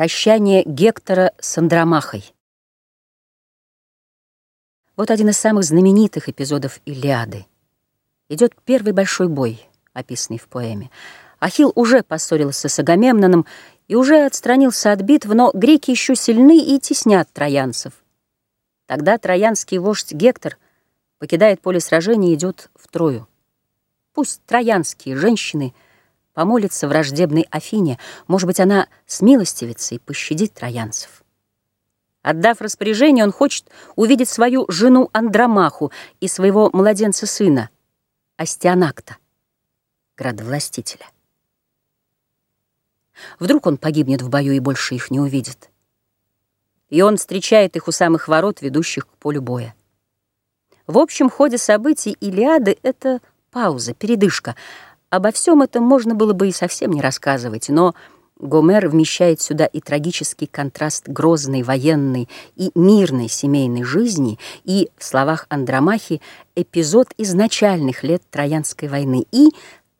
Прощание Гектора с Андромахой. Вот один из самых знаменитых эпизодов Илиады. Идет первый большой бой, описанный в поэме. Ахилл уже поссорился с Агамемноном и уже отстранился от битв, но греки еще сильны и теснят троянцев. Тогда троянский вождь Гектор покидает поле сражения и идет в Трою. Пусть троянские женщины — помолится враждебной Афине. Может быть, она смилостивится и пощадит троянцев. Отдав распоряжение, он хочет увидеть свою жену Андромаху и своего младенца-сына, Астианакта, градовластителя. Вдруг он погибнет в бою и больше их не увидит. И он встречает их у самых ворот, ведущих к полю боя. В общем ходе событий Илиады — это пауза, передышка — Обо всем этом можно было бы и совсем не рассказывать, но Гомер вмещает сюда и трагический контраст грозной военной и мирной семейной жизни, и, в словах Андромахи, эпизод изначальных лет Троянской войны, и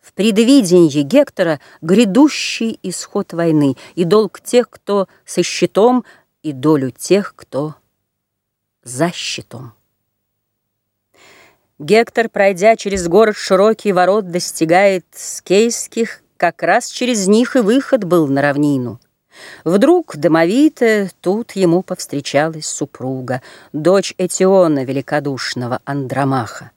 в предвидении Гектора грядущий исход войны, и долг тех, кто со щитом, и долю тех, кто за щитом. Гектор, пройдя через город широкий ворот, достигает скейских, как раз через них и выход был на равнину. Вдруг домовитая тут ему повстречалась супруга, дочь Этиона великодушного Андромаха.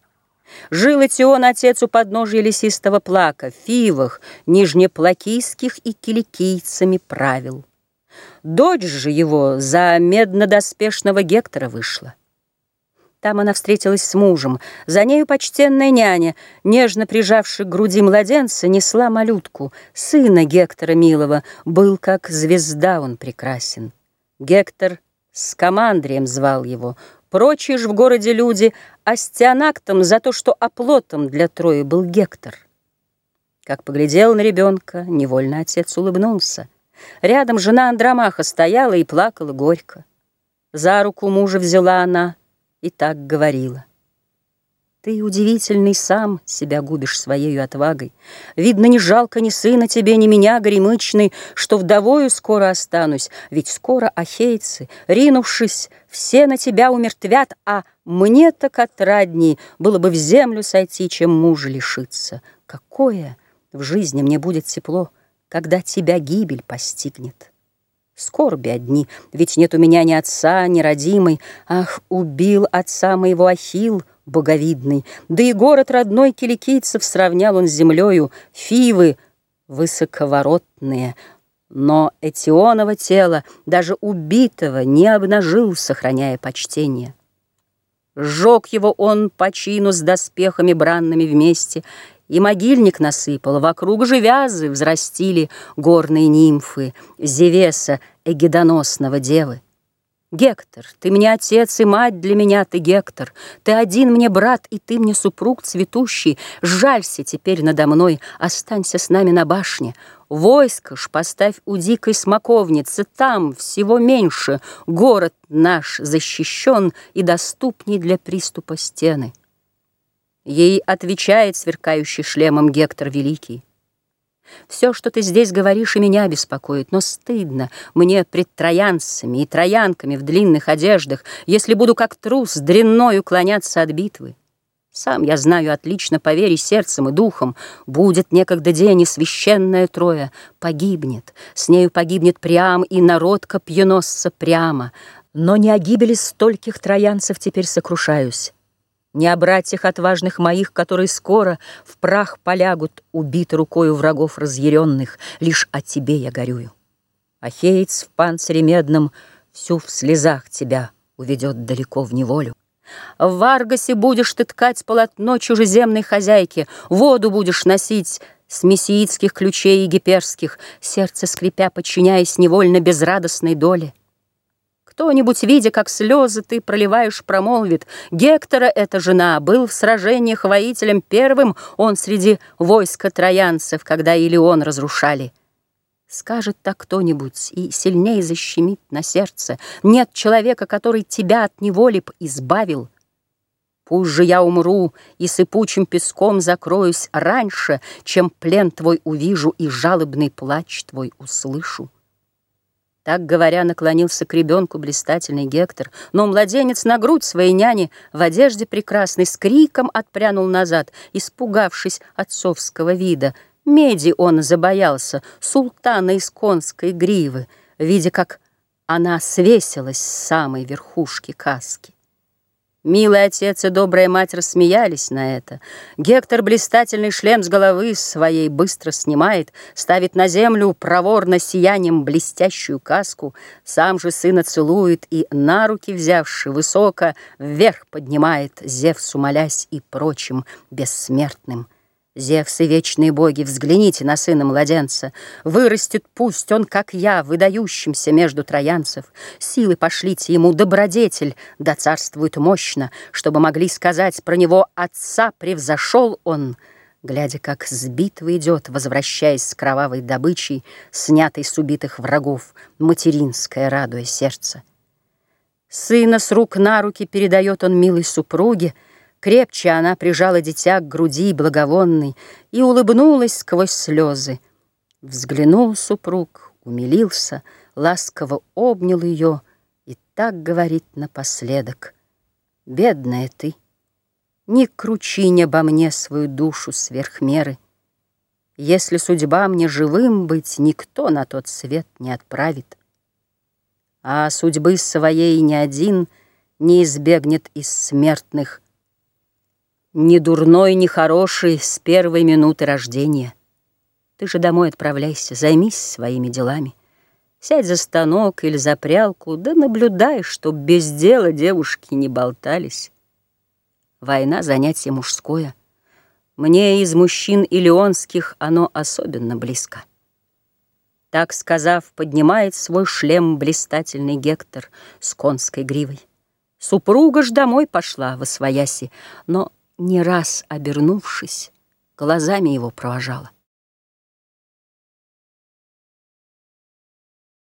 Жил Этион отец у подножия лесистого плака, Фивах, нижнеплакийских и киликийцами правил. Дочь же его за меднодоспешного Гектора вышла. Там она встретилась с мужем. За нею почтенная няня, нежно прижавши к груди младенца, несла малютку. Сына Гектора милого был, как звезда он прекрасен. Гектор с командрием звал его. Прочие ж в городе люди астианактом за то, что оплотом для Трои был Гектор. Как поглядел на ребенка, невольно отец улыбнулся. Рядом жена Андромаха стояла и плакала горько. За руку мужа взяла она — и так говорила. Ты удивительный сам себя губишь своей отвагой. Видно, не жалко ни сына тебе, ни меня, горемычный, что вдовою скоро останусь, ведь скоро ахейцы, ринувшись, все на тебя умертвят, а мне так отрадней было бы в землю сойти, чем мужа лишиться. Какое в жизни мне будет тепло, когда тебя гибель постигнет. Скорби одни, ведь нет у меня ни отца, ни родимой. Ах, убил отца моего Ахил, боговидный. Да и город родной киликийцев сравнял он с землею. Фивы высоковоротные. Но Этионова тело, даже убитого, не обнажил, сохраняя почтение. Сжег его он по чину с доспехами бранными вместе, и могильник насыпал, вокруг же вязы взрастили горные нимфы, Зевеса, эгидоносного девы. Гектор, ты мне отец и мать для меня, ты Гектор, Ты один мне брат, и ты мне супруг цветущий, Жалься теперь надо мной, останься с нами на башне. Войско ж поставь у дикой смоковницы, Там всего меньше, город наш защищен И доступней для приступа стены. Ей отвечает сверкающий шлемом Гектор Великий. Все, что ты здесь говоришь, и меня беспокоит, но стыдно мне пред троянцами и троянками в длинных одеждах, если буду как трус дрянной уклоняться от битвы. Сам я знаю отлично, поверь сердцем и духом, будет некогда день, и священная Троя погибнет, с нею погибнет прям и народ копьеносца прямо, но не о гибели стольких троянцев теперь сокрушаюсь. Не о братьях отважных моих, которые скоро в прах полягут, убиты рукою врагов разъяренных, лишь о тебе я горюю. Ахеец в панцире медном всю в слезах тебя уведет далеко в неволю. В Варгасе будешь ты ткать полотно чужеземной хозяйки, воду будешь носить с мессиитских ключей и гиперских, сердце скрипя, подчиняясь невольно безрадостной доле. Кто-нибудь, видя, как слезы ты проливаешь, промолвит, Гектора эта жена, был в сражениях воителем первым, он среди войска троянцев, когда Илион разрушали. Скажет так кто-нибудь и сильнее защемит на сердце. Нет человека, который тебя от неволи б избавил. Пусть же я умру и сыпучим песком закроюсь раньше, чем плен твой увижу и жалобный плач твой услышу. Так говоря, наклонился к ребенку блистательный Гектор, но младенец на грудь своей няни в одежде прекрасной с криком отпрянул назад, испугавшись отцовского вида. Меди он забоялся, султана из конской гривы, видя, как она свесилась с самой верхушки каски. Милый отец и добрая мать рассмеялись на это. Гектор блистательный шлем с головы своей быстро снимает, ставит на землю проворно сиянием блестящую каску, сам же сына целует и, на руки взявши высоко, вверх поднимает, Зевсу молясь и прочим бессмертным. Зевсы, вечные боги, взгляните на сына младенца. Вырастет пусть он, как я, выдающимся между троянцев. Силы пошлите ему, добродетель, да царствует мощно, чтобы могли сказать про него «Отца превзошел он», глядя, как с битвы идет, возвращаясь с кровавой добычей, снятой с убитых врагов, материнское радуя сердце. Сына с рук на руки передает он милой супруге, Крепче она прижала дитя к груди благовонной И улыбнулась сквозь слезы. Взглянул супруг, умилился, Ласково обнял ее И так говорит напоследок. Бедная ты, не кручинь обо мне свою душу сверх меры. Если судьба мне живым быть, Никто на тот свет не отправит. А судьбы своей ни один Не избегнет из смертных, ни дурной, ни хороший с первой минуты рождения. Ты же домой отправляйся, займись своими делами. Сядь за станок или за прялку, да наблюдай, чтоб без дела девушки не болтались. Война — занятие мужское. Мне из мужчин илионских оно особенно близко. Так сказав, поднимает свой шлем блистательный Гектор с конской гривой. Супруга ж домой пошла во свояси, но не раз обернувшись, глазами его провожала.